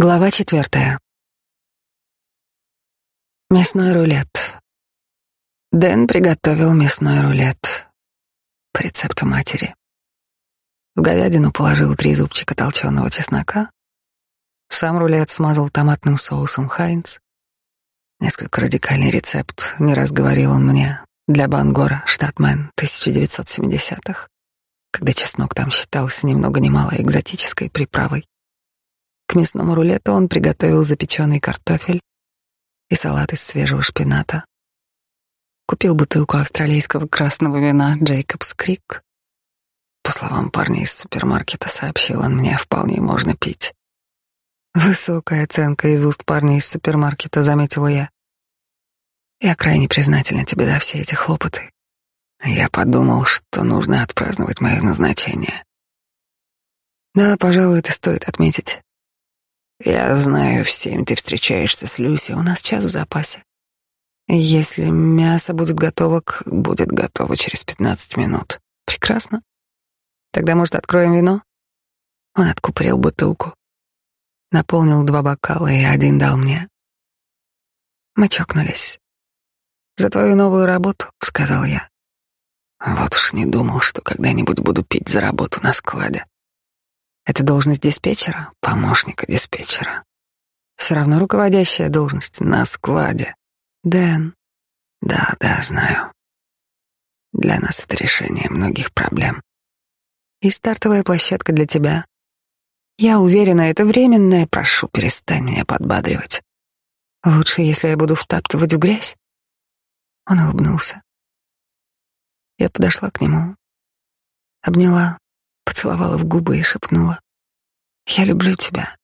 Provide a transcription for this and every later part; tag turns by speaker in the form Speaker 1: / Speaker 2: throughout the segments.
Speaker 1: Глава четвертая. Мясной рулет. Дэн приготовил мясной рулет по рецепту матери. В говядину положил три зубчика толченого чеснока. Сам рулет смазал томатным соусом Хайнц. Несколько радикальный рецепт, не раз говорил он мне, для Бангора, штат Мэн, 1970-х, когда чеснок там считался ни много ни мало экзотической приправой. К мясному рулету он приготовил запеченный картофель и салат из свежего шпината. Купил бутылку австралийского красного вина Джейкобс Крик. По словам парня из супермаркета, сообщил он мне, вполне можно пить. Высокая оценка из уст парня из супермаркета, заметила я. Я крайне признательна тебе за все эти хлопоты. Я подумал, что нужно отпраздновать мое назначение. Да, пожалуй, это стоит отметить. Я знаю, в семь ты встречаешься с Люси, у нас час в запасе. Если мясо будет готово, к... будет готово через пятнадцать минут. Прекрасно. Тогда, может, откроем вино? Он откупорил бутылку, наполнил два бокала и один дал мне. Мы чокнулись. «За твою новую работу», — сказал я. Вот уж не думал, что когда-нибудь буду пить за работу на складе. Это должность диспетчера, помощника диспетчера. Все равно руководящая должность на складе. Дэн. Да, да, знаю. Для нас это решение многих проблем. И стартовая площадка для тебя. Я уверена, это временное. Прошу, перестань меня подбадривать. Лучше, если я буду втаптывать в грязь. Он улыбнулся. Я подошла к нему, обняла, поцеловала в губы и шепнула. «Я люблю тебя».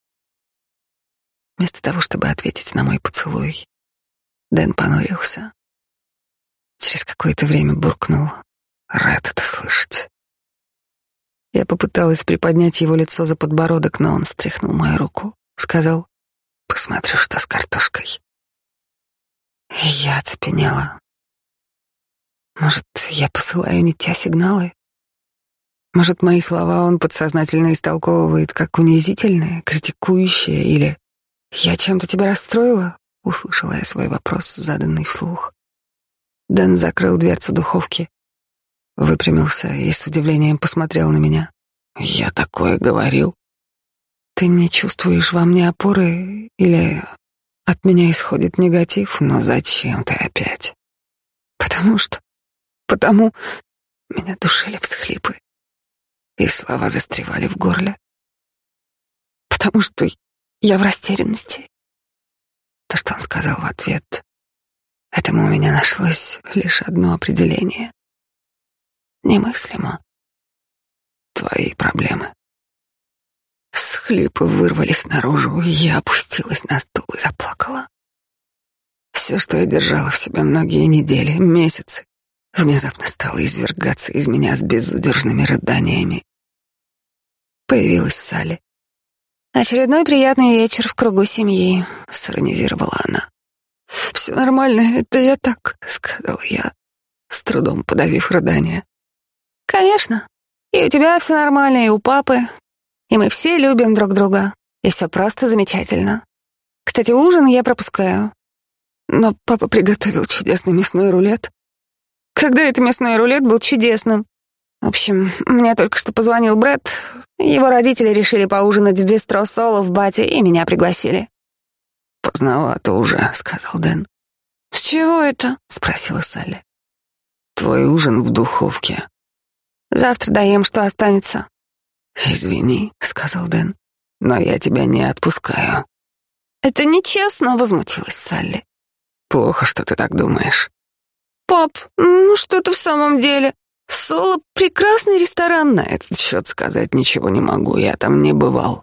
Speaker 1: Вместо того, чтобы ответить на мой поцелуй, Дэн понурился. Через какое-то время буркнул. «Рад это слышать». Я попыталась приподнять его лицо за подбородок, но он стряхнул мою руку. Сказал, «Посмотрю, что с картошкой». Я оцепенела. Может, я посылаю не те сигналы? Может, мои слова он подсознательно истолковывает как унизительные, критикующие или «Я чем-то тебя расстроила?» — услышала я свой вопрос, заданный вслух. Дэн закрыл дверцу духовки, выпрямился и с удивлением посмотрел на меня. «Я такое говорил?» «Ты не чувствуешь во мне опоры или от меня исходит негатив? Но зачем ты опять?» «Потому что... Потому...» Меня душили всхлипы и слова застревали в горле. Потому что я в растерянности. То, что он сказал в ответ, этому у меня нашлось лишь одно определение. Немыслимо. Твои проблемы. Всхлипы вырвались наружу, я опустилась на стул и заплакала. Все, что я держала в себе многие недели, месяцы, внезапно стало извергаться из меня с безудержными рыданиями. Появилась Салли. «Очередной приятный вечер в кругу семьи», — сиронизировала она. «Все нормально, это я так», — сказала я, с трудом подавив рыдание. «Конечно. И у тебя все нормально, и у папы. И мы все любим друг друга. И все просто замечательно. Кстати, ужин я пропускаю. Но папа приготовил чудесный мясной рулет. Когда это мясной рулет был чудесным. В общем, мне только что позвонил Брэд. Его родители решили поужинать в бистро Соло в Бате и меня пригласили.
Speaker 2: «Поздновато уже», — сказал Дэн.
Speaker 1: «С чего это?» — спросила Салли.
Speaker 2: «Твой ужин в духовке».
Speaker 1: «Завтра доем, что останется».
Speaker 2: «Извини», — сказал Дэн, — «но я тебя не отпускаю».
Speaker 1: «Это нечестно», — возмутилась Салли.
Speaker 2: «Плохо, что ты так думаешь».
Speaker 1: «Пап, ну что ты в самом деле? Соло — прекрасный ресторан,
Speaker 2: на этот счет сказать ничего не могу, я там не бывал».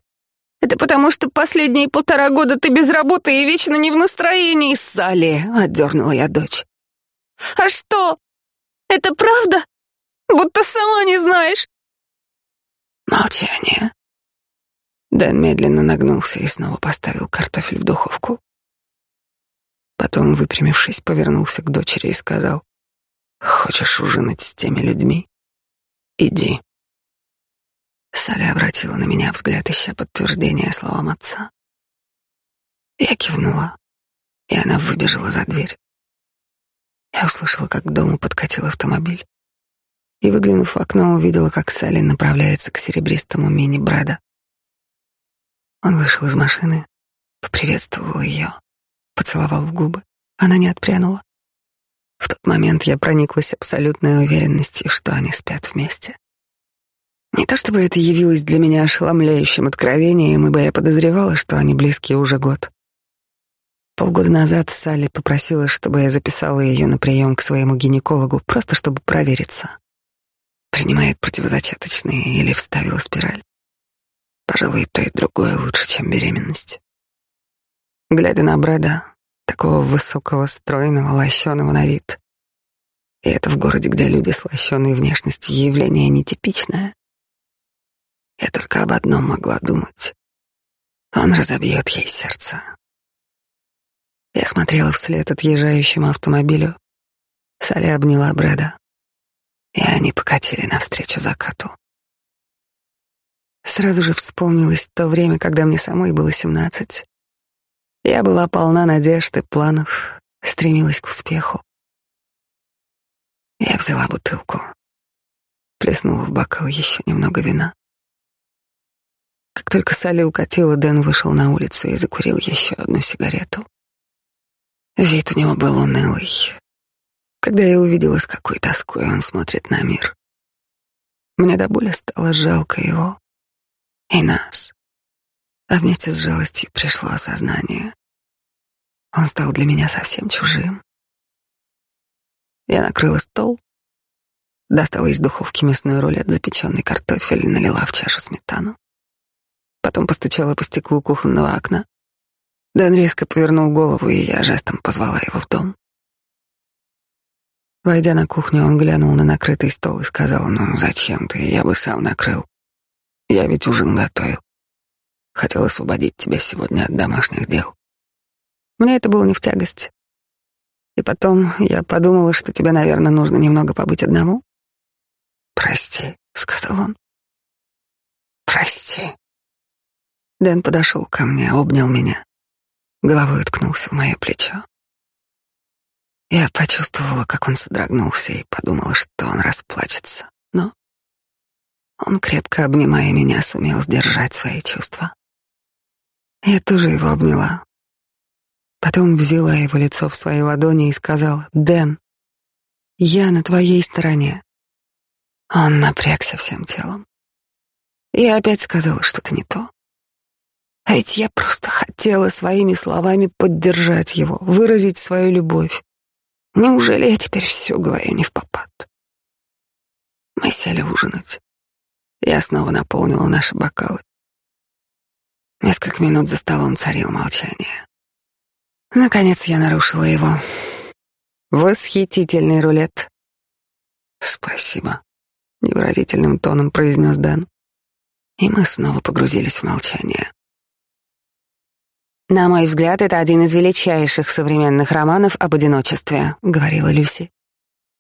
Speaker 1: «Это потому, что последние полтора года ты без работы и вечно не в настроении, Салли», — отдернула я дочь. «А что? Это правда? Будто сама не знаешь».
Speaker 2: Молчание. Дэн медленно нагнулся и снова поставил картофель в духовку. Потом, выпрямившись, повернулся к дочери и сказал, «Хочешь ужинать с теми людьми? Иди». Саля обратила на меня взгляд, ища подтверждения словам отца.
Speaker 1: Я кивнула, и она выбежала за дверь. Я услышала, как к дому подкатил автомобиль, и, выглянув в окно, увидела, как Салли направляется к серебристому мини Брэда. Он вышел из машины, поприветствовал ее, поцеловал в губы. Она не отпрянула. В тот момент я прониклась абсолютной уверенностью, что они спят вместе. Не то чтобы это явилось для меня ошеломляющим откровением, ибо я подозревала, что они близки уже год. Полгода назад Салли попросила, чтобы я записала ее на прием к своему гинекологу, просто чтобы провериться. Принимает противозачаточные или вставила спираль. Пожалуй, то и другое лучше, чем беременность. Глядя на Брэда, такого высокого, стройного, лощеного на вид, и это в городе, где люди с лощеной внешностью явление нетипичное, я только об одном могла думать. Он разобьет ей сердце. Я смотрела вслед отъезжающему автомобилю. Салли обняла Брэда, и они покатили навстречу закату. Сразу же вспомнилось то время, когда мне самой было семнадцать. Я была полна надежд и планов, стремилась к успеху. Я взяла бутылку, плеснула в бокал еще немного вина. Как только Салли укатила, Дэн вышел на улицу и закурил еще одну сигарету. Вид у него был унылый. Когда я увидела, с какой тоской он смотрит на мир, мне до боли стало жалко его и нас. А вместе с жалостью пришло осознание. Он стал для меня совсем чужим. Я накрыла стол, достала из духовки мясной рулет, запеченный картофель, налила в чашу сметану. Потом постучала по стеклу кухонного окна. Дэн резко повернул голову, и я жестом позвала его в дом. Войдя на кухню, он глянул на накрытый стол и сказал, «Ну, зачем ты? Я бы сам накрыл. Я ведь ужин готовил. Хотел освободить тебя сегодня от домашних дел. Мне это было не в тягость. И потом я подумала, что тебе, наверное, нужно немного побыть одному. «Прости», — сказал он. «Прости». Дэн подошел ко мне, обнял меня, головой уткнулся в мое плечо. Я почувствовала, как он содрогнулся и подумала, что он расплачется. Но он, крепко обнимая меня, сумел сдержать свои чувства. Я тоже его обняла. Потом взяла его лицо в свои ладони и сказала, «Дэн, я на твоей стороне». Он напрягся всем телом. Я опять сказала что-то не то. А ведь я просто хотела своими словами поддержать его, выразить свою любовь. Неужели я теперь все говорю не в попад? Мы сели ужинать. Я снова наполнила наши бокалы. Несколько минут за столом царило молчание. Наконец я нарушила его. Восхитительный рулет. Спасибо, невыразительным тоном произнес Дэн. И мы снова погрузились в молчание. «На мой взгляд, это один из величайших современных романов об одиночестве», — говорила Люси.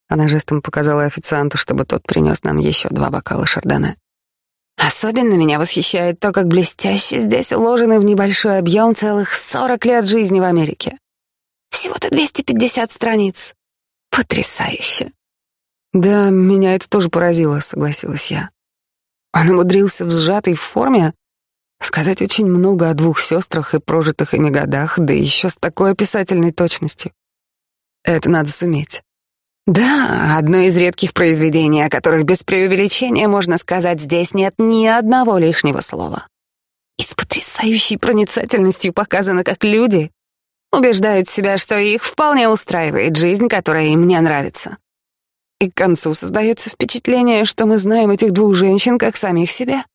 Speaker 1: Она жестом показала официанту, чтобы тот принес нам еще два бокала шардоне. «Особенно меня восхищает то, как блестяще здесь уложены в небольшой объем целых сорок лет жизни в Америке. Всего-то 250 страниц. Потрясающе!» «Да, меня это тоже поразило», — согласилась я. Он умудрился в сжатой форме Сказать очень много о двух сестрах и прожитых ими годах, да еще с такой описательной точностью. Это надо суметь. Да, одно из редких произведений, о которых без преувеличения можно сказать, здесь нет ни одного лишнего слова. И с потрясающей проницательностью показано, как люди убеждают себя, что их вполне устраивает жизнь, которая им не нравится. И к концу создается впечатление, что мы знаем этих двух женщин как самих себя.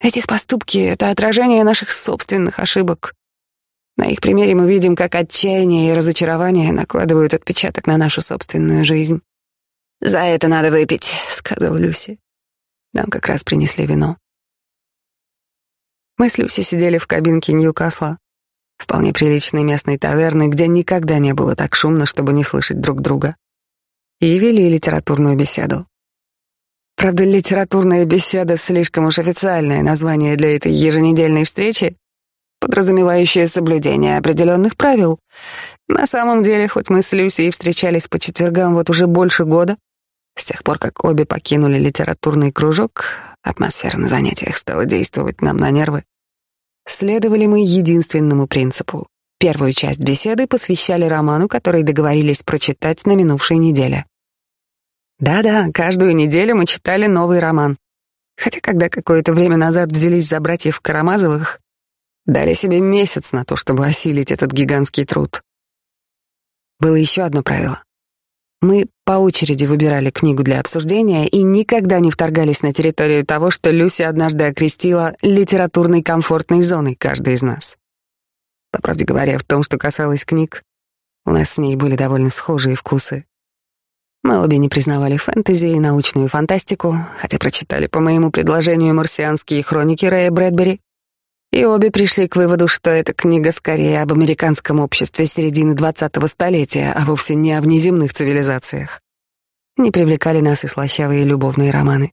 Speaker 1: Ведь их поступки — это отражение наших собственных ошибок. На их примере мы видим, как отчаяние и разочарование накладывают отпечаток на нашу собственную жизнь. «За это надо выпить», — сказал Люси. Нам как раз принесли вино. Мы с Люси сидели в кабинке Ньюкасла, вполне приличной местной таверны, где никогда не было так шумно, чтобы не слышать друг друга, и вели литературную беседу. Правда, литературная беседа — слишком уж официальное название для этой еженедельной встречи, подразумевающее соблюдение определенных правил. На самом деле, хоть мы с Люсией встречались по четвергам вот уже больше года, с тех пор, как обе покинули литературный кружок, атмосфера на занятиях стала действовать нам на нервы. Следовали мы единственному принципу. Первую часть беседы посвящали роману, который договорились прочитать на минувшей неделе. Да-да, каждую неделю мы читали новый роман. Хотя когда какое-то время назад взялись за братьев Карамазовых, дали себе месяц на то, чтобы осилить этот гигантский труд. Было еще одно правило. Мы по очереди выбирали книгу для обсуждения и никогда не вторгались на территорию того, что Люси однажды окрестила литературной комфортной зоной каждой из нас. По правде говоря, в том, что касалось книг, у нас с ней были довольно схожие вкусы. Мы обе не признавали фэнтези и научную фантастику, хотя прочитали по моему предложению марсианские хроники Рэя Брэдбери, и обе пришли к выводу, что эта книга скорее об американском обществе середины двадцатого столетия, а вовсе не о внеземных цивилизациях. Не привлекали нас и слащавые любовные романы.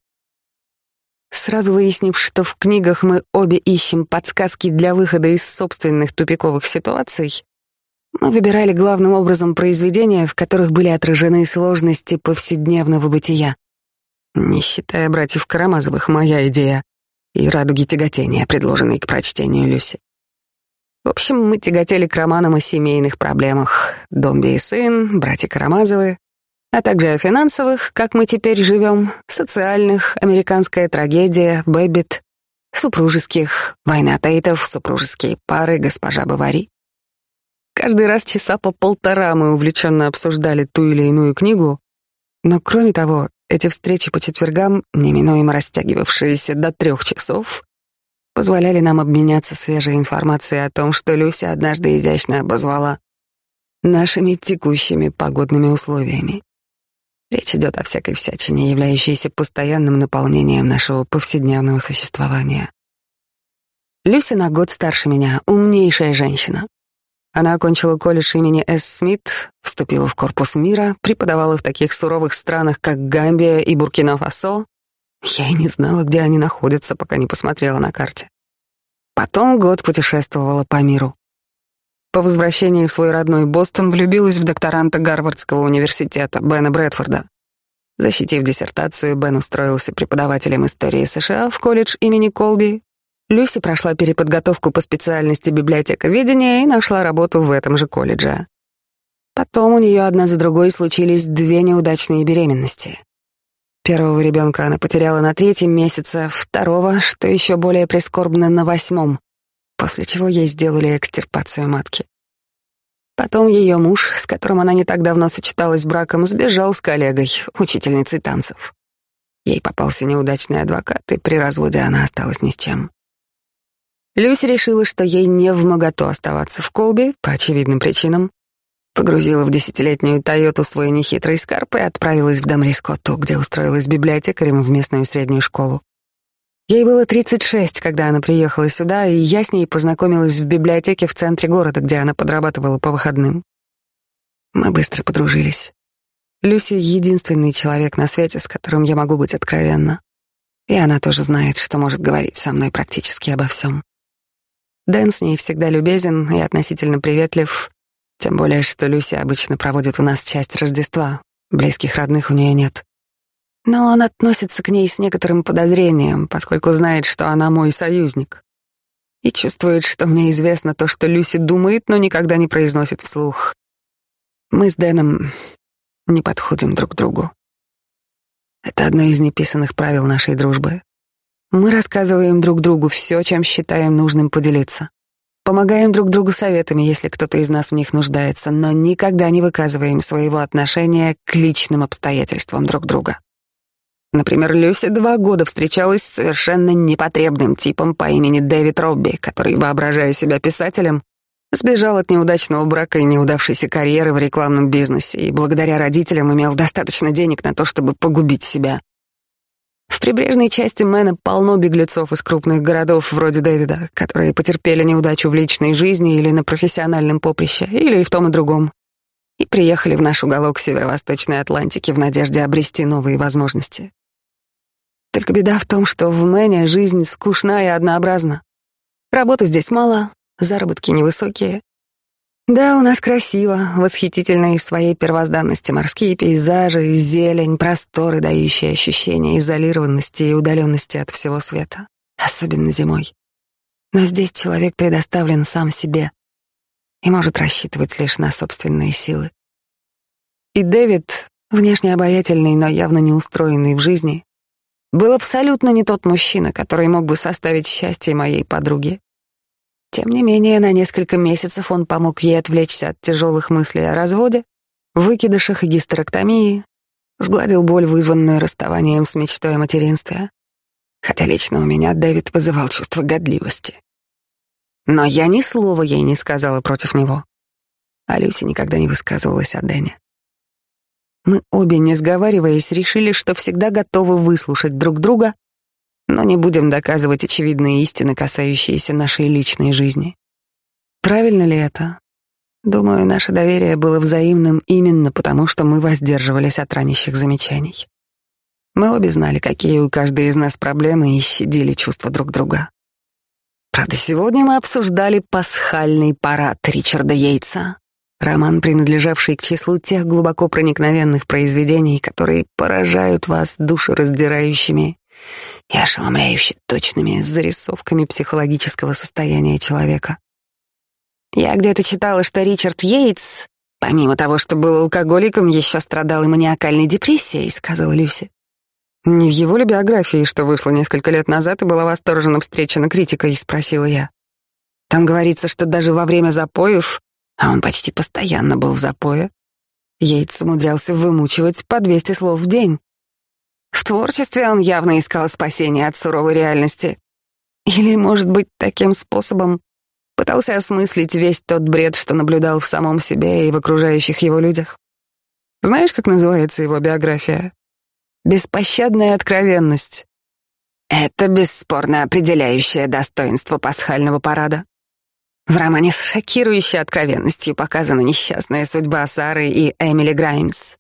Speaker 1: Сразу выяснив, что в книгах мы обе ищем подсказки для выхода из собственных тупиковых ситуаций, мы выбирали главным образом произведения, в которых были отражены сложности повседневного бытия. Не считая братьев Карамазовых, моя идея и радуги тяготения, предложенной к прочтению Люси. В общем, мы тяготели к романам о семейных проблемах. «Домби и сын», «Братья Карамазовы», а также о финансовых, как мы теперь живем, социальных, американская трагедия, Бэббит, супружеских, война Тейтов, супружеские пары, госпожа Бовари. Каждый раз часа по полтора мы увлеченно обсуждали ту или иную книгу, но кроме того, эти встречи по четвергам, неминуемо растягивавшиеся до трех часов, позволяли нам обменяться свежей информацией о том, что Люся однажды изящно обозвала нашими текущими погодными условиями. Речь идет о всякой всячине, являющейся постоянным наполнением нашего повседневного существования. Люся на год старше меня, умнейшая женщина, она окончила колледж имени С. Смит, вступила в корпус мира, преподавала в таких суровых странах, как Гамбия и Буркина-Фасо. Я и не знала, где они находятся, пока не посмотрела на карте. Потом год путешествовала по миру. По возвращении в свой родной Бостон влюбилась в докторанта Гарвардского университета Бена Брэдфорда. Защитив диссертацию, Бен устроился преподавателем истории США в колледж имени Колби Люси прошла переподготовку по специальности библиотековедения и нашла работу в этом же колледже. Потом у нее одна за другой случились две неудачные беременности. Первого ребенка она потеряла на третьем месяце, второго, что еще более прискорбно, на восьмом, после чего ей сделали экстирпацию матки. Потом ее муж, с которым она не так давно сочеталась браком, сбежал с коллегой, учительницей танцев. Ей попался неудачный адвокат, и при разводе она осталась ни с чем. Люси решила, что ей не в моготу оставаться в Колби по очевидным причинам. Погрузила в десятилетнюю Тойоту свой нехитрый скарп и отправилась в Дамрискотту, где устроилась библиотекарем в местную среднюю школу. Ей было 36, когда она приехала сюда, и я с ней познакомилась в библиотеке в центре города, где она подрабатывала по выходным. Мы быстро подружились. Люси — единственный человек на свете, с которым я могу быть откровенна. И она тоже знает, что может говорить со мной практически обо всем. Дэн с ней всегда любезен и относительно приветлив, тем более, что Люси обычно проводит у нас часть Рождества, близких родных у нее нет. Но он относится к ней с некоторым подозрением, поскольку знает, что она мой союзник. И чувствует, что мне известно то, что Люси думает, но никогда не произносит вслух. Мы с Дэном не подходим друг к другу. Это одно из неписанных правил нашей дружбы. Мы рассказываем друг другу все, чем считаем нужным поделиться. Помогаем друг другу советами, если кто-то из нас в них нуждается, но никогда не выказываем своего отношения к личным обстоятельствам друг друга. Например, Люся два года встречалась с совершенно непотребным типом по имени Дэвид Робби, который, воображая себя писателем, сбежал от неудачного брака и неудавшейся карьеры в рекламном бизнесе и благодаря родителям имел достаточно денег на то, чтобы погубить себя. В прибрежной части Мэна полно беглецов из крупных городов вроде Дэвида, которые потерпели неудачу в личной жизни или на профессиональном поприще, или и в том и другом, и приехали в наш уголок Северо-Восточной Атлантики в надежде обрести новые возможности. Только беда в том, что в Мэне жизнь скучна и однообразна. Работы здесь мало, заработки невысокие. Да, у нас красиво, восхитительно и в своей первозданности морские пейзажи, зелень, просторы, дающие ощущение изолированности и удаленности от всего света, особенно зимой. Но здесь человек предоставлен сам себе и может рассчитывать лишь на собственные силы. И Дэвид, внешне обаятельный, но явно не устроенный в жизни, был абсолютно не тот мужчина, который мог бы составить счастье моей подруге. Тем не менее, на несколько месяцев он помог ей отвлечься от тяжелых мыслей о разводе, выкидышах и гистерэктомии, сгладил боль, вызванную расставанием с мечтой о материнстве. Хотя лично у меня Дэвид вызывал чувство годливости. Но я ни слова ей не сказала против него. А Люси никогда не высказывалась о Дэне. Мы обе, не сговариваясь, решили, что всегда готовы выслушать друг друга но не будем доказывать очевидные истины, касающиеся нашей личной жизни. Правильно ли это? Думаю, наше доверие было взаимным именно потому, что мы воздерживались от ранящих замечаний. Мы обе знали, какие у каждой из нас проблемы и щадили чувства друг друга. Правда, сегодня мы обсуждали пасхальный парад Ричарда Йейтса, роман, принадлежавший к числу тех глубоко проникновенных произведений, которые поражают вас душераздирающими и ошеломляюще точными зарисовками психологического состояния человека. Я где-то читала, что Ричард Йейтс, помимо того, что был алкоголиком, еще страдал и маниакальной депрессией, сказала Люси. Не в его ли биографии, что вышло несколько лет назад и была восторженно встречена критикой, спросила я. Там говорится, что даже во время запоев, а он почти постоянно был в запое, Йейтс умудрялся вымучивать по 200 слов в день. В творчестве он явно искал спасения от суровой реальности. Или, может быть, таким способом пытался осмыслить весь тот бред, что наблюдал в самом себе и в окружающих его людях. Знаешь, как называется его биография? «Беспощадная откровенность». Это бесспорно определяющее достоинство пасхального парада. В романе с шокирующей откровенностью показана несчастная судьба Сары и Эмили Граймс.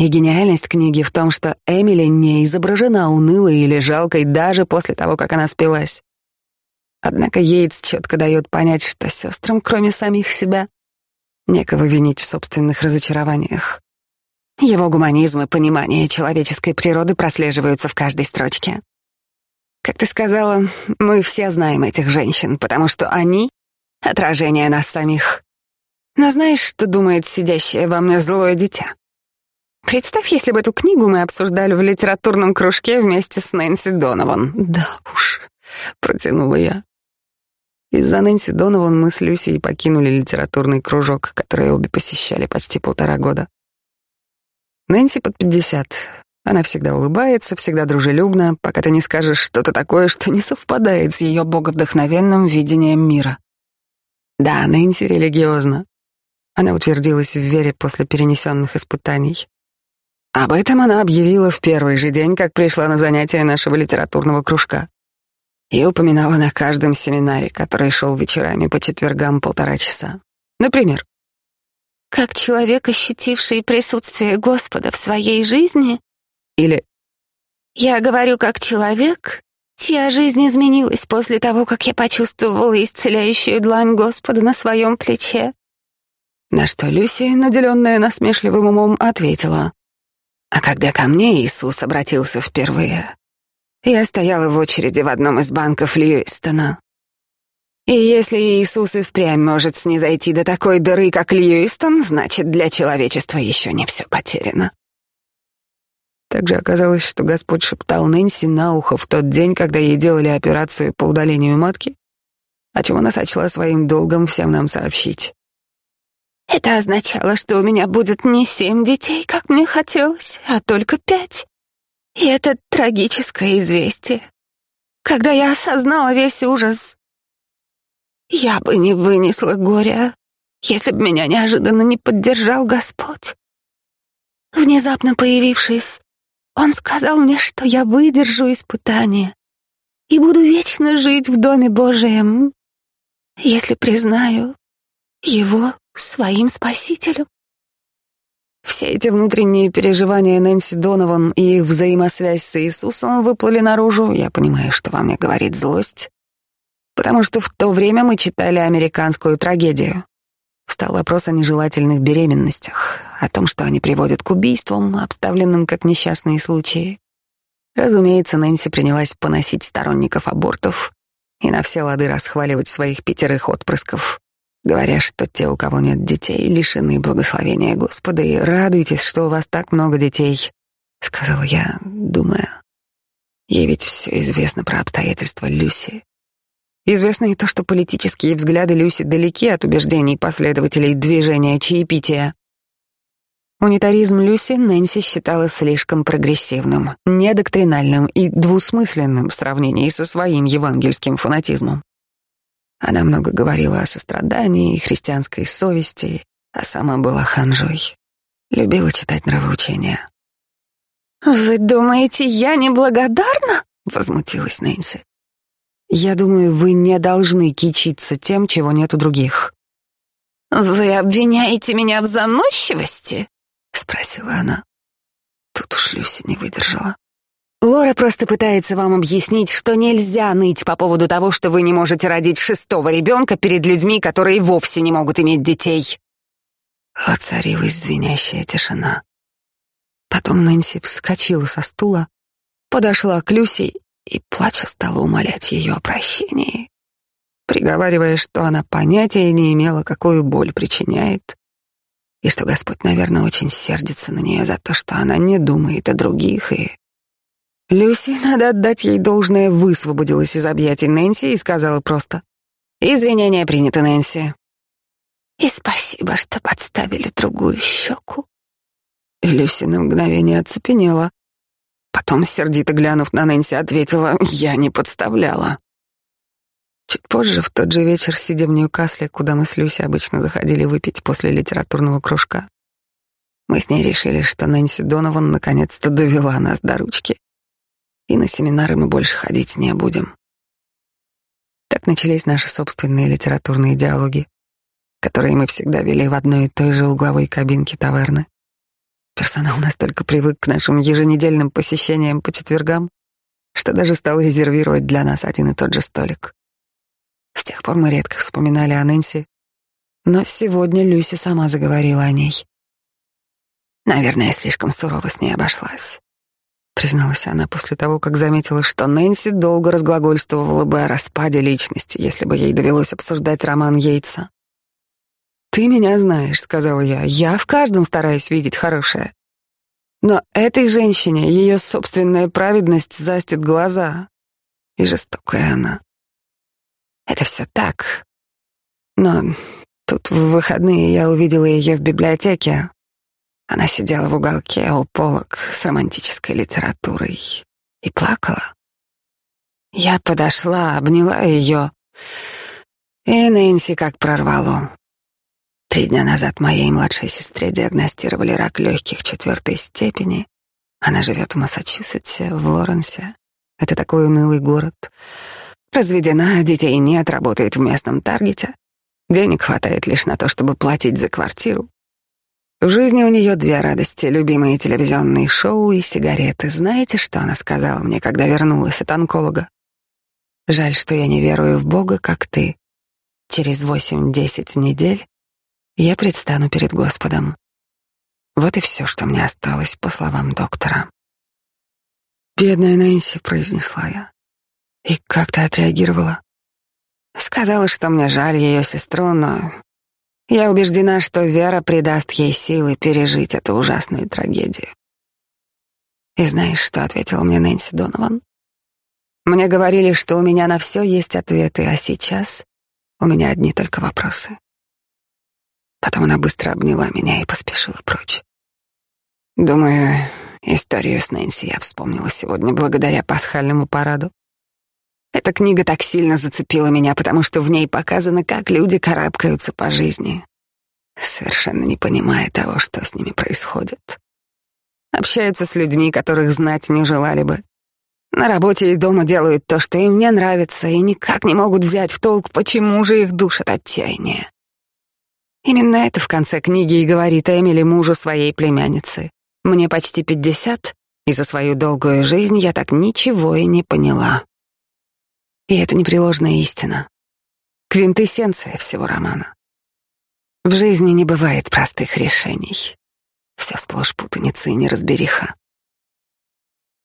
Speaker 1: И гениальность книги в том, что Эмили не изображена унылой или жалкой даже после того, как она спилась. Однако Йейтс четко дает понять, что сестрам, кроме самих себя, некого винить в собственных разочарованиях. Его гуманизм и понимание человеческой природы прослеживаются в каждой строчке. Как ты сказала, мы все знаем этих женщин, потому что они — отражение нас самих. Но знаешь, что думает сидящее во мне злое дитя? Представь, если бы эту книгу мы обсуждали в литературном кружке вместе с Нэнси Донован. Да уж, протянула я. Из-за Нэнси Донован мы с Люси покинули литературный кружок, который обе посещали почти полтора года. Нэнси под пятьдесят. Она всегда улыбается, всегда дружелюбна, пока ты не скажешь что-то такое, что не совпадает с ее боговдохновенным видением мира. Да, Нэнси религиозна. Она утвердилась в вере после перенесенных испытаний. Об этом она объявила в первый же день, как пришла на занятия нашего литературного кружка. И упоминала на каждом семинаре, который шел вечерами по четвергам полтора часа. Например,
Speaker 3: «Как человек, ощутивший присутствие Господа в своей жизни?»
Speaker 1: Или
Speaker 3: «Я говорю как человек, чья жизнь изменилась после того, как я почувствовала исцеляющую длань Господа на своем плече».
Speaker 1: На что Люси, наделенная насмешливым умом, ответила. А когда ко мне Иисус обратился впервые, я стояла в очереди в одном из банков Льюистона. И если Иисус и впрямь может снизойти до такой дыры, как Льюистон, значит, для человечества еще не все потеряно. Также оказалось, что Господь шептал Нэнси на ухо в тот день, когда ей делали операцию по удалению матки, о чем она сочла своим долгом всем нам сообщить.
Speaker 3: Это означало, что у меня будет не семь детей, как мне хотелось, а только пять. И это трагическое известие. Когда я осознала весь ужас, я бы не вынесла горя, если бы меня неожиданно не поддержал Господь. Внезапно появившись, Он сказал мне, что я выдержу испытание и буду вечно жить в Доме Божьем, если признаю Его своим спасителем.
Speaker 1: Все эти внутренние переживания Нэнси Донован и их взаимосвязь с Иисусом выплыли наружу. Я понимаю, что во мне говорит злость, Потому что в то время мы читали американскую трагедию. Встал вопрос о нежелательных беременностях, о том, что они приводят к убийствам, обставленным как несчастные случаи. Разумеется, Нэнси принялась поносить сторонников абортов и на все лады расхваливать своих пятерых отпрысков, говоря, что те, у кого нет детей, лишены благословения Господа, и радуйтесь, что у вас так много детей, — сказал я, думая. Ей ведь все известно про обстоятельства Люси. Известно и то, что политические взгляды Люси далеки от убеждений последователей движения чаепития. Унитаризм Люси Нэнси считала слишком прогрессивным, недоктринальным и двусмысленным в сравнении со своим евангельским фанатизмом. Она много говорила о сострадании и христианской совести, а сама была ханжой. Любила читать нравоучения.
Speaker 3: «Вы думаете, я неблагодарна?»
Speaker 1: — возмутилась Нэнси. «Я думаю, вы не должны кичиться тем, чего нет у других».
Speaker 3: «Вы обвиняете меня в заносчивости?»
Speaker 1: — спросила она. Тут уж Люси не выдержала. Лора просто пытается вам объяснить, что нельзя ныть по поводу того, что вы не можете родить шестого ребенка перед людьми, которые вовсе не могут иметь детей. Воцарилась звенящая тишина. Потом Нэнси вскочила со стула, подошла к Люси и, плача, стала умолять ее о прощении, приговаривая, что она понятия не имела, какую боль причиняет, и что Господь, наверное, очень сердится на нее за то, что она не думает о других, и... Люси, надо отдать ей должное, высвободилась из объятий Нэнси и сказала просто «Извинения приняты, Нэнси».
Speaker 3: «И спасибо, что подставили другую щеку»,
Speaker 1: Люси на мгновение оцепенела. Потом, сердито глянув на Нэнси, ответила «Я не подставляла». Чуть позже, в тот же вечер, сидя в Ньюкасле, куда мы с Люси обычно заходили выпить после литературного кружка, мы с ней решили, что Нэнси Донован наконец-то довела нас до ручки, и на семинары мы больше ходить не будем. Так начались наши собственные литературные диалоги, которые мы всегда вели в одной и той же угловой кабинке таверны. Персонал настолько привык к нашим еженедельным посещениям по четвергам, что даже стал резервировать для нас один и тот же столик. С тех пор мы редко вспоминали о Нэнси, но сегодня Люси сама заговорила о ней. Наверное, я слишком сурово с ней обошлась. Призналась она после того, как заметила, что Нэнси долго разглагольствовала бы о распаде личности, если бы ей довелось обсуждать роман Йейтса. «Ты меня знаешь», — сказала я. «Я в каждом стараюсь видеть хорошее. Но этой женщине ее собственная праведность застит глаза. И жестокая она. Это все так. Но тут в выходные я увидела ее в библиотеке. Она сидела в уголке у полок с романтической литературой и плакала. Я подошла, обняла ее, и Нэнси как прорвало. Три дня назад моей младшей сестре диагностировали рак легких четвертой степени. Она живет в Массачусетсе, в Лоренсе. Это такой унылый город. Разведена, детей нет, работает в местном таргете. Денег хватает лишь на то, чтобы платить за квартиру. В жизни у нее две радости — любимые телевизионные шоу и сигареты. Знаете, что она сказала мне, когда вернулась от онколога? Жаль, что я не верую в Бога, как ты. Через восемь-десять недель я предстану перед Господом. Вот и все, что мне осталось, по словам доктора. «Бедная Нэнси», — произнесла я. «И как ты отреагировала?» Сказала, что мне жаль ее сестру, но я убеждена, что вера придаст ей силы пережить эту ужасную трагедию. И знаешь, что ответила мне Нэнси Донован? Мне говорили, что у меня на все есть ответы, а сейчас у меня одни только вопросы. Потом она быстро обняла меня и поспешила прочь. Думаю, историю с Нэнси я вспомнила сегодня благодаря пасхальному параду. Эта книга так сильно зацепила меня, потому что в ней показано, как люди карабкаются по жизни, совершенно не понимая того, что с ними происходит. Общаются с людьми, которых знать не желали бы. На работе и дома делают то, что им не нравится, и никак не могут взять в толк, почему же их душат отчаяние. Именно это в конце книги и говорит Эмили мужу своей племянницы. Мне почти пятьдесят, и за свою долгую жизнь я так ничего и не поняла. И это непреложная истина. Квинтэссенция всего романа. В жизни не бывает простых решений. Все сплошь путаница и неразбериха.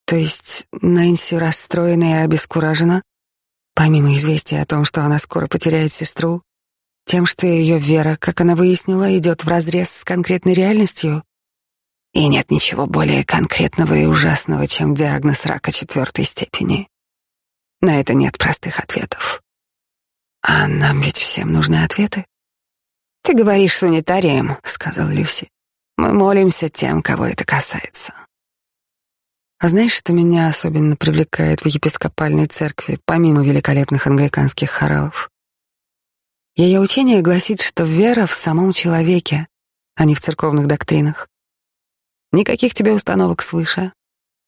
Speaker 1: То есть Нэнси расстроена и обескуражена, помимо известия о том, что она скоро потеряет сестру, тем, что ее вера, как она выяснила, идет вразрез с конкретной реальностью. И нет ничего более конкретного и ужасного, чем диагноз рака четвертой степени. На это нет простых ответов. А нам ведь всем нужны ответы. Ты говоришь с унитарием, сказал Люси. Мы молимся тем, кого это касается. А знаешь, что меня особенно привлекает в епископальной церкви, помимо великолепных англиканских хоралов? Ее учение гласит, что вера в самом человеке, а не в церковных доктринах. Никаких тебе установок свыше,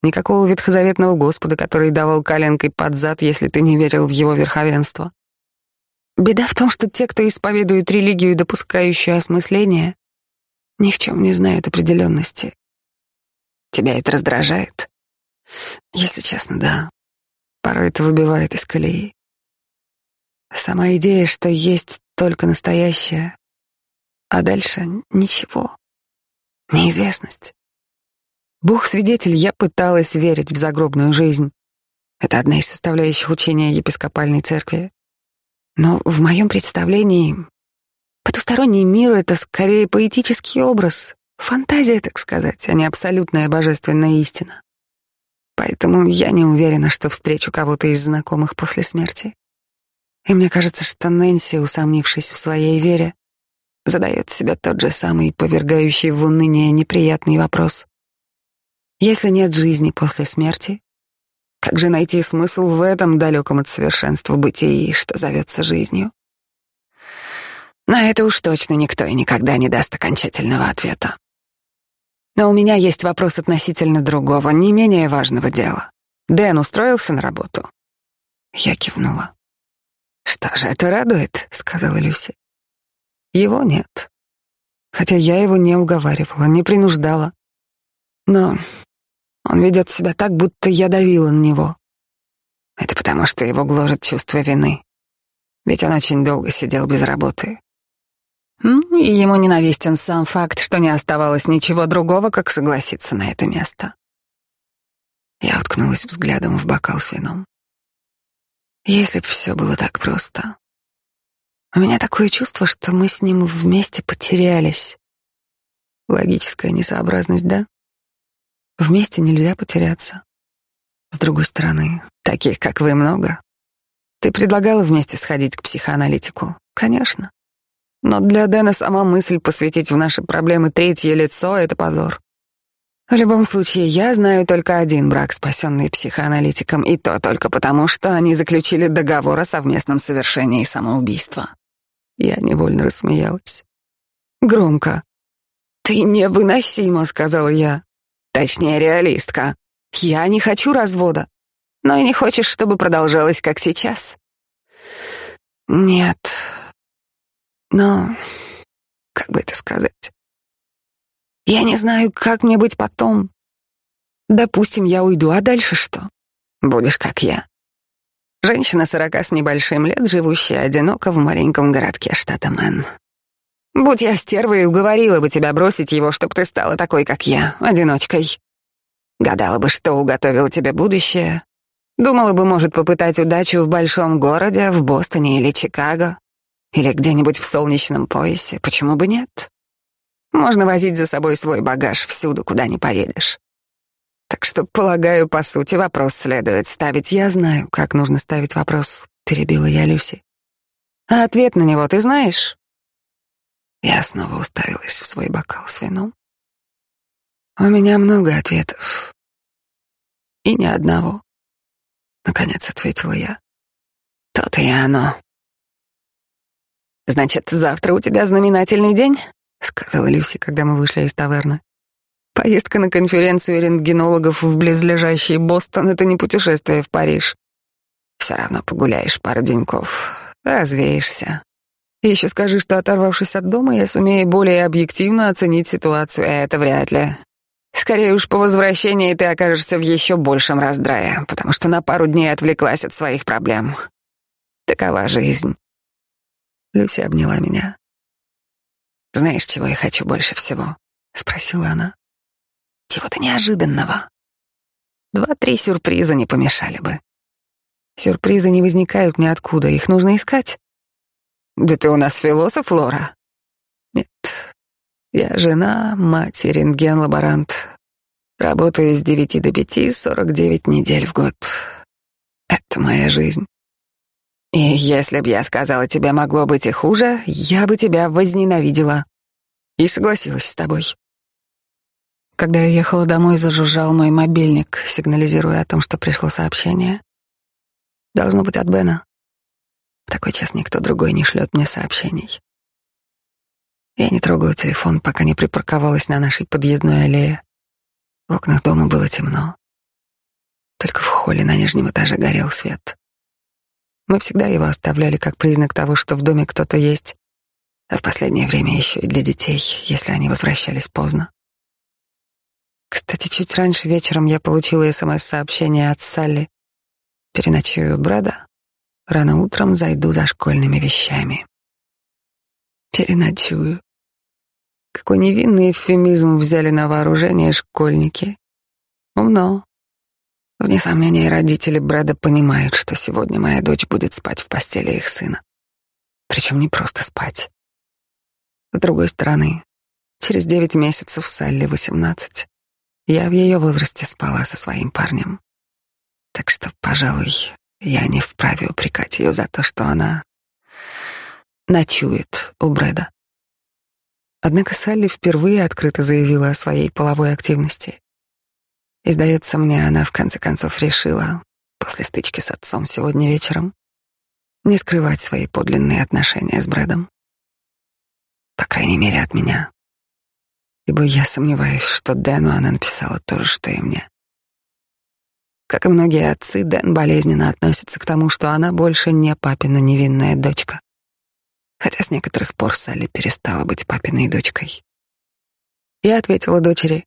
Speaker 1: никакого ветхозаветного Господа, который давал коленкой под зад, если ты не верил в его верховенство. Беда в том, что те, кто исповедует религию, допускающую осмысление, ни в чем не знают определенности. Тебя это раздражает? Если честно, да. Порой это выбивает из колеи. Сама идея, что есть только настоящее, а дальше ничего. Неизвестность. Бог свидетель, я пыталась верить в загробную жизнь. Это одна из составляющих учения епископальной церкви. Но в моем представлении потусторонний мир — это скорее поэтический образ, фантазия, так сказать, а не абсолютная божественная истина. Поэтому я не уверена, что встречу кого-то из знакомых после смерти. И мне кажется, что Нэнси, усомнившись в своей вере, задает себе тот же самый повергающий в уныние неприятный вопрос. Если нет жизни после смерти, как же найти смысл в этом далеком от совершенства бытии, что зовется жизнью? На это уж точно никто и никогда не даст окончательного ответа. Но у меня есть вопрос относительно другого, не менее важного дела. Дэн устроился на работу? Я кивнула. Что же это радует, сказала Люси. Его нет. Хотя я его не уговаривала, не принуждала. Но он ведет себя так, будто я давила на него. Это потому, что его гложет чувство вины. Ведь он очень долго сидел без работы. И ему ненавистен сам факт, что не оставалось ничего другого, как согласиться на это место. Я уткнулась взглядом в бокал с вином. Если бы все было так просто. У меня такое чувство, что мы с ним вместе потерялись. Логическая несообразность, да? Вместе нельзя потеряться. С другой стороны, таких, как вы, много. Ты предлагала вместе сходить к психоаналитику? Конечно. Но для Дэна сама мысль посвятить в наши проблемы третье лицо — это позор. В любом случае, я знаю только один брак, спасенный психоаналитиком, и то только потому, что они заключили договор о совместном совершении самоубийства. Я невольно рассмеялась. Громко. «Ты невыносима», — сказала я. Точнее, реалистка. Я не хочу развода, но и не хочешь, чтобы продолжалось, как сейчас. Нет, но, как бы это сказать, я не знаю, как мне быть потом. Допустим, я уйду, а дальше что? Будешь как я. Женщина сорока с небольшим лет, живущая одиноко в маленьком городке штата Мэн. Будь я стервой, уговорила бы тебя бросить его, чтоб ты стала такой, как я, одиночкой. Гадала бы, что уготовил тебе будущее. Думала бы, может попытать удачу в большом городе, в Бостоне или Чикаго. Или где-нибудь в солнечном поясе, почему бы нет? Можно возить за собой свой багаж всюду, куда не поедешь. Так что, полагаю, по сути, вопрос следует ставить. Я знаю, как нужно ставить вопрос, перебила я Люси. А ответ на него ты знаешь? Я снова уставилась в свой бокал с вином. У меня много ответов. И ни одного. Наконец ответила я. То-то и оно. «Значит, завтра у тебя знаменательный день?» — сказала Люси, когда мы вышли из таверны. «Поездка на конференцию рентгенологов в близлежащий Бостон — это не путешествие в Париж. Все равно погуляешь пару деньков, развеешься. Еще скажи, что, оторвавшись от дома, я сумею более объективно оценить ситуацию. Это вряд ли. Скорее уж по возвращении ты окажешься в еще большем раздрае, потому что на пару дней отвлеклась от своих проблем. Такова жизнь. Люси обняла меня. «Знаешь, чего я хочу больше всего?» — спросила она. «Чего-то неожиданного. Два-три сюрприза не помешали бы. Сюрпризы не возникают ниоткуда, их нужно искать. Да ты у нас философ, Лора? Нет, я жена, мать и рентген-лаборант. Работаю с девяти до пяти, сорок девять недель в год. Это моя жизнь. И если б я сказала тебе могло быть и хуже, я бы тебя возненавидела. И согласилась с тобой. Когда я ехала домой, зажужжал мой мобильник, сигнализируя о том, что пришло сообщение. Должно быть от Бена. В такой час никто другой не шлет мне сообщений. Я не трогала телефон, пока не припарковалась на нашей подъездной аллее. В окнах дома было темно. Только в холле на нижнем этаже горел свет. Мы всегда его оставляли как признак того, что в доме кто-то есть, а в последнее время еще и для детей, если они возвращались поздно. Кстати, чуть раньше вечером я получила СМС-сообщение от Салли, Переночую у Брэда. Рано утром зайду за школьными вещами. Переночую. Какой невинный эвфемизм взяли на вооружение школьники. Умно. Вне сомнения, родители Брэда понимают, что сегодня моя дочь будет спать в постели их сына. Причем не просто спать. С другой стороны, через девять месяцев Салли восемнадцать. Я в ее возрасте спала со своим парнем. Так что, пожалуй, я не вправе упрекать ее за то, что она ночует у Брэда. Однако Салли впервые открыто заявила о своей половой активности. И, сдается мне, она в конце концов решила, после стычки с отцом сегодня вечером, не скрывать свои подлинные отношения с Брэдом. По крайней мере, от меня. Ибо я сомневаюсь, что Дэну она написала то же, что и мне. Как и многие отцы, Дэн болезненно относится к тому, что она больше не папина невинная дочка. Хотя с некоторых пор Салли перестала быть папиной дочкой. Я ответила дочери.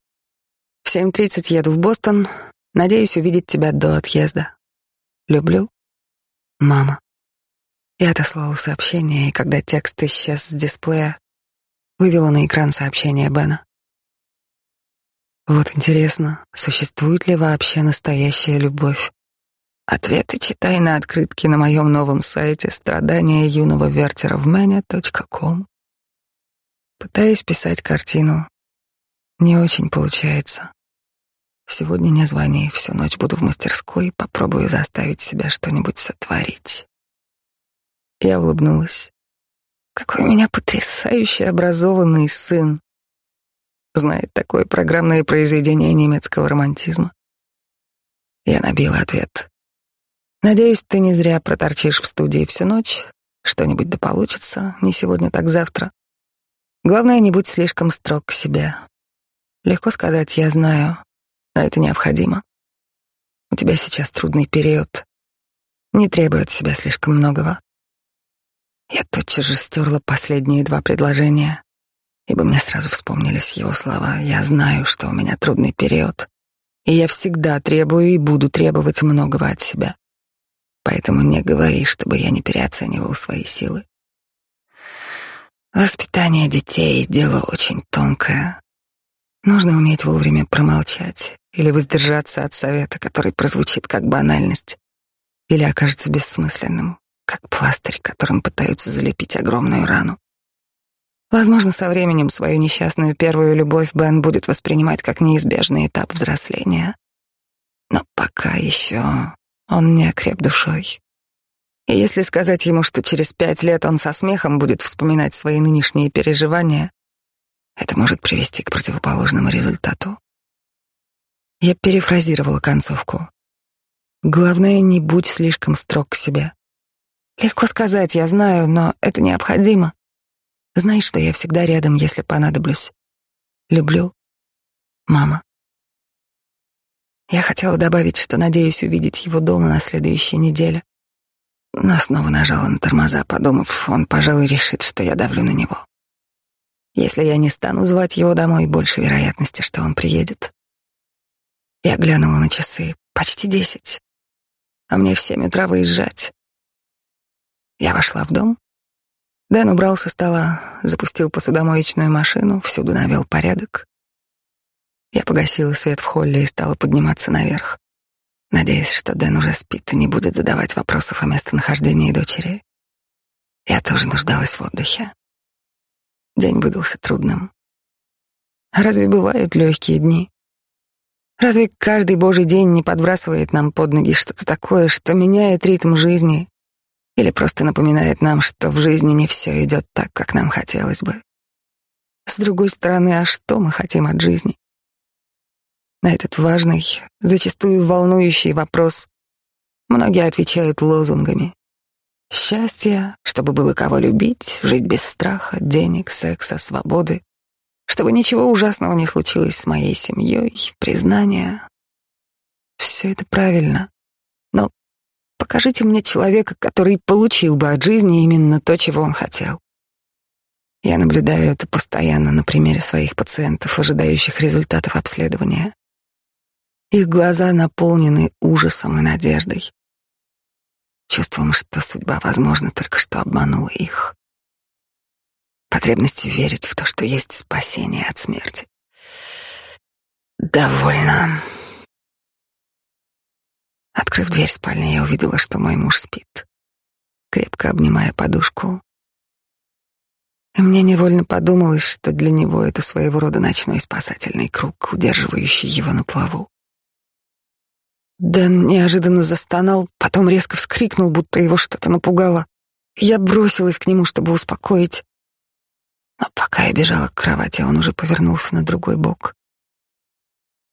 Speaker 1: В 7.30 еду в Бостон. Надеюсь увидеть тебя до отъезда. Люблю. Мама. Я отослала сообщение, и когда текст исчез с дисплея, вывела на экран сообщение Бена. Вот интересно, существует ли вообще настоящая любовь? Ответы читай на открытке на моем новом сайте страдания юного вертера в мэне.ком. Пытаюсь писать картину. Не очень получается. Сегодня не звони, всю ночь буду в мастерской попробую заставить себя что-нибудь сотворить. Я улыбнулась. Какой у меня потрясающий образованный сын знает такое программное произведение немецкого романтизма. Я набила ответ. Надеюсь, ты не зря проторчишь в студии всю ночь. Что-нибудь да получится, не сегодня, так завтра. Главное, не будь слишком строг к себе. Легко сказать, я знаю, но это необходимо. У тебя сейчас трудный период. Не требует себя слишком многого. Я тотчас же стерла последние два предложения ибо мне сразу вспомнились его слова. «Я знаю, что у меня трудный период, и я всегда требую и буду требовать многого от себя. Поэтому не говори, чтобы я не переоценивал свои силы. Воспитание детей — дело очень тонкое. Нужно уметь вовремя промолчать или воздержаться от совета, который прозвучит как банальность или окажется бессмысленным, как пластырь, которым пытаются залепить огромную рану. Возможно, со временем свою несчастную первую любовь Бен будет воспринимать как неизбежный этап взросления. Но пока еще он не окреп душой. И если сказать ему, что через пять лет он со смехом будет вспоминать свои нынешние переживания, это может привести к противоположному результату. Я перефразировала концовку. Главное, не будь слишком строг к себе. Легко сказать, я знаю, но это необходимо. Знай, что я всегда рядом, если понадоблюсь. Люблю. Мама. Я хотела добавить, что надеюсь увидеть его дома на следующей неделе. Но снова нажала на тормоза, подумав, он, пожалуй, решит, что я давлю на него. Если я не стану звать его домой, больше вероятности, что он приедет. Я глянула на часы. Почти десять. А мне в семь утра выезжать. Я вошла в дом. Дэн убрал со стола, запустил посудомоечную машину, всюду навел порядок. Я погасила свет в холле и стала подниматься наверх, надеясь, что Дэн уже спит и не будет задавать вопросов о местонахождении дочери. Я тоже нуждалась в отдыхе. День выдался трудным. Разве бывают легкие дни? Разве каждый божий день не подбрасывает нам под ноги что-то такое, что меняет ритм жизни или просто напоминает нам, что в жизни не все идет так, как нам хотелось бы? С другой стороны, а что мы хотим от жизни? На этот важный, зачастую волнующий вопрос многие отвечают лозунгами. Счастье, чтобы было кого любить, жить без страха, денег, секса, свободы, чтобы ничего ужасного не случилось с моей семьей, признание. Все это правильно. Покажите мне человека, который получил бы от жизни именно то, чего он хотел. Я наблюдаю это постоянно на примере своих пациентов, ожидающих результатов обследования. Их глаза наполнены ужасом и надеждой чувством, что судьба, возможно, только что обманула их. Потребностью верить в то, что есть спасение от смерти. Довольно. Открыв дверь спальни, я увидела, что мой муж спит, крепко обнимая подушку. И мне невольно подумалось, что для него это своего рода ночной спасательный круг, удерживающий его на плаву. Дэн неожиданно застонал, потом резко вскрикнул, будто его что-то напугало. Я бросилась к нему, чтобы успокоить. Но пока я бежала к кровати, он уже повернулся на другой бок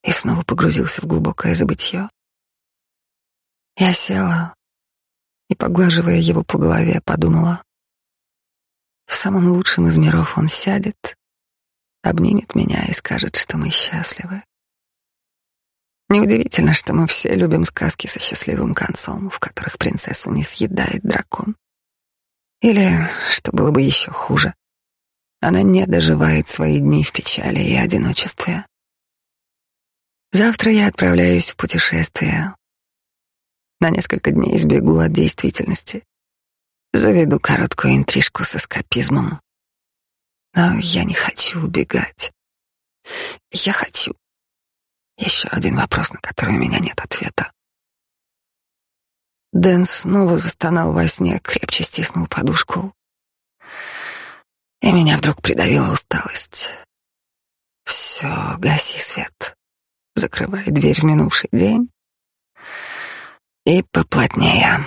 Speaker 1: и снова погрузился в глубокое забытье. Я села и, поглаживая его по голове, подумала. В самом лучшем из миров он сядет, обнимет меня и скажет, что мы счастливы. Неудивительно, что мы все любим сказки со счастливым концом, в которых принцессу не съедает дракон. Или, что было бы еще хуже, она не доживает свои дни в печали и одиночестве. Завтра я отправляюсь в путешествие. На несколько дней сбегу от действительности. Заведу короткую интрижку с эскапизмом. Но я не хочу убегать. Я хочу еще один вопрос, на который у меня нет ответа. Дэн снова застонал во сне, крепче стиснул подушку. И меня вдруг придавила усталость. Все, гаси свет. Закрывай дверь в минувший день. И поплотнее.